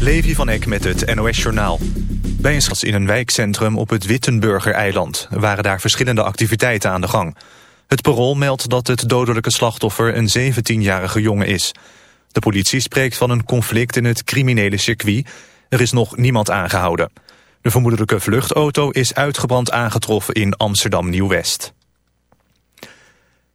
Levi van Eck met het NOS-journaal. Bij een in een wijkcentrum op het Wittenburger-eiland... waren daar verschillende activiteiten aan de gang. Het parool meldt dat het dodelijke slachtoffer een 17-jarige jongen is. De politie spreekt van een conflict in het criminele circuit. Er is nog niemand aangehouden. De vermoedelijke vluchtauto is uitgebrand aangetroffen in Amsterdam-Nieuw-West.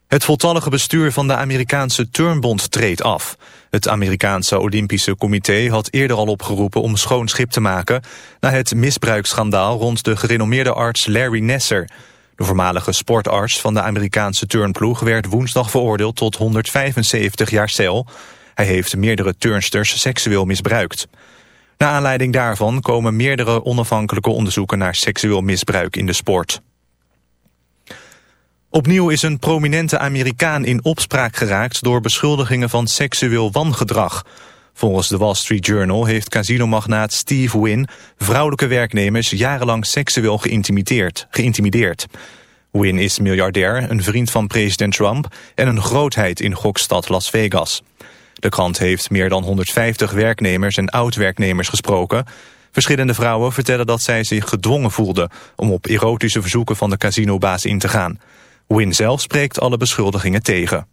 Het voltallige bestuur van de Amerikaanse Turnbond treedt af. Het Amerikaanse Olympische Comité had eerder al opgeroepen om schoon schip te maken... na het misbruiksschandaal rond de gerenommeerde arts Larry Nesser. De voormalige sportarts van de Amerikaanse turnploeg werd woensdag veroordeeld tot 175 jaar cel. Hij heeft meerdere turnsters seksueel misbruikt. Na aanleiding daarvan komen meerdere onafhankelijke onderzoeken naar seksueel misbruik in de sport. Opnieuw is een prominente Amerikaan in opspraak geraakt... door beschuldigingen van seksueel wangedrag. Volgens de Wall Street Journal heeft casinomagnaat Steve Wynn... vrouwelijke werknemers jarenlang seksueel geïntimideerd. geïntimideerd. Wynn is miljardair, een vriend van president Trump... en een grootheid in gokstad Las Vegas. De krant heeft meer dan 150 werknemers en oud-werknemers gesproken... Verschillende vrouwen vertellen dat zij zich gedwongen voelden... om op erotische verzoeken van de casinobaas in te gaan. Win zelf spreekt alle beschuldigingen tegen.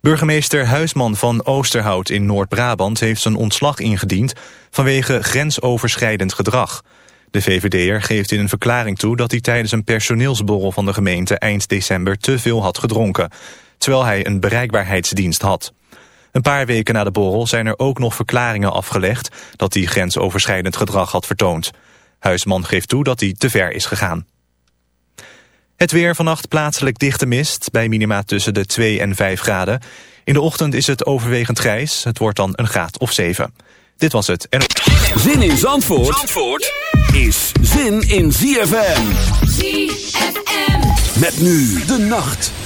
Burgemeester Huisman van Oosterhout in Noord-Brabant heeft zijn ontslag ingediend vanwege grensoverschrijdend gedrag. De VVD'er geeft in een verklaring toe dat hij tijdens een personeelsborrel van de gemeente eind december te veel had gedronken, terwijl hij een bereikbaarheidsdienst had. Een paar weken na de borrel zijn er ook nog verklaringen afgelegd dat hij grensoverschrijdend gedrag had vertoond. Huisman geeft toe dat hij te ver is gegaan. Het weer vannacht plaatselijk dichte mist, bij minima tussen de 2 en 5 graden. In de ochtend is het overwegend grijs, het wordt dan een graad of 7. Dit was het. En... Zin in Zandvoort, Zandvoort is zin in ZFM. ZFM. Met nu de nacht.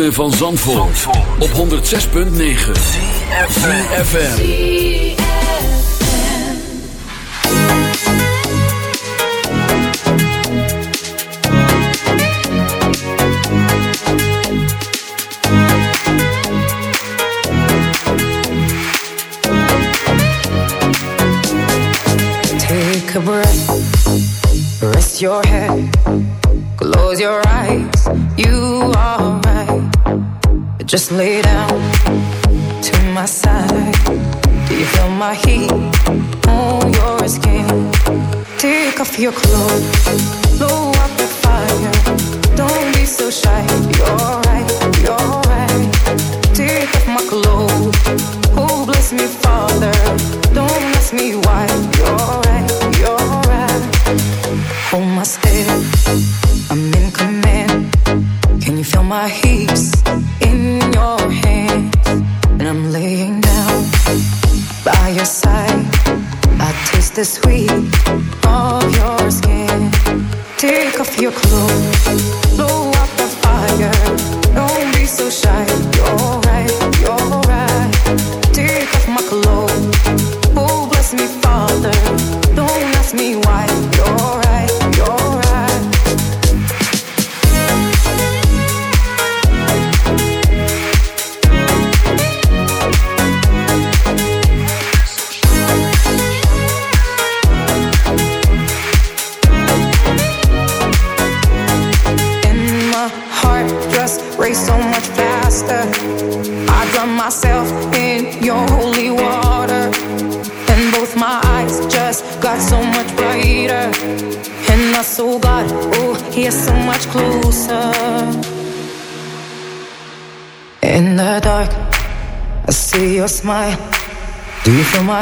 ritme van Zandvoort, Zandvoort. op 106.9 CFFM Take a breath, rest your head. Just lay down.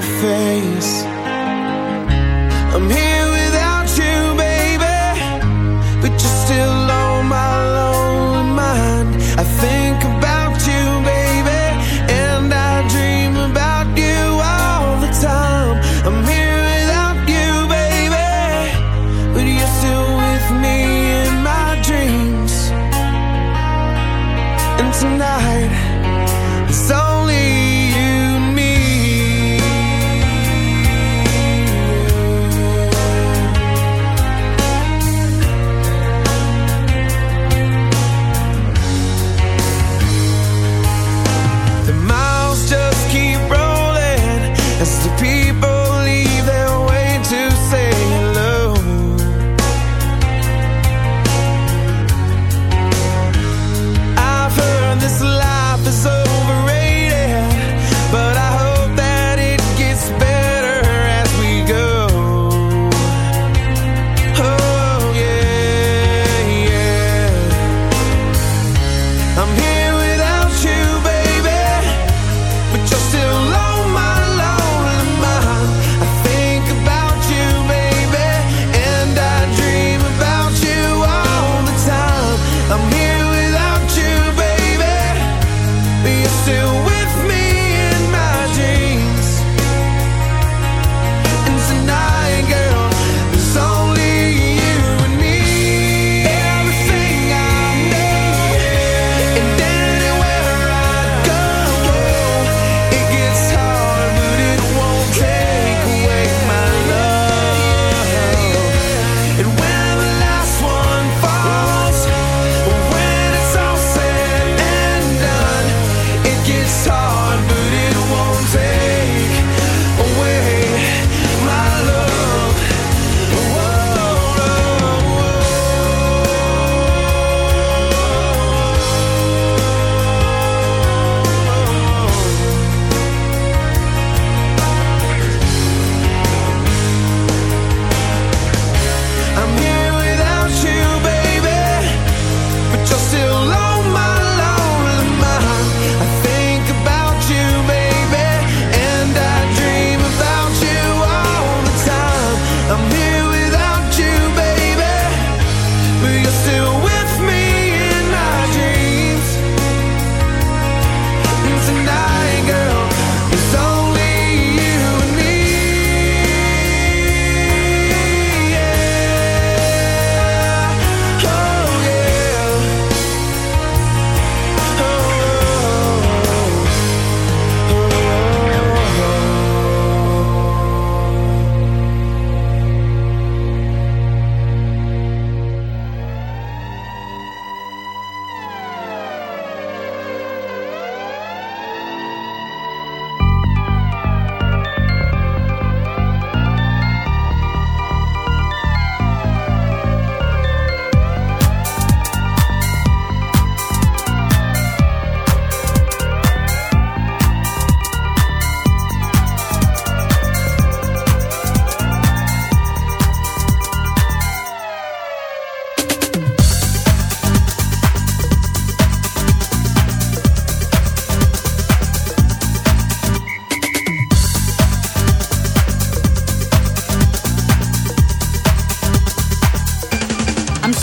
Face. Is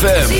ZFM.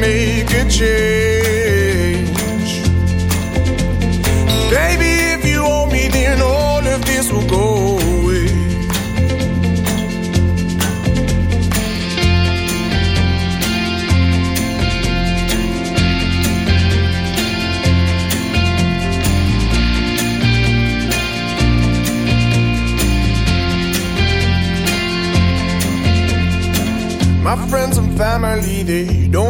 Make a change. Baby, if you owe me, then all of this will go away. My friends and family, they don't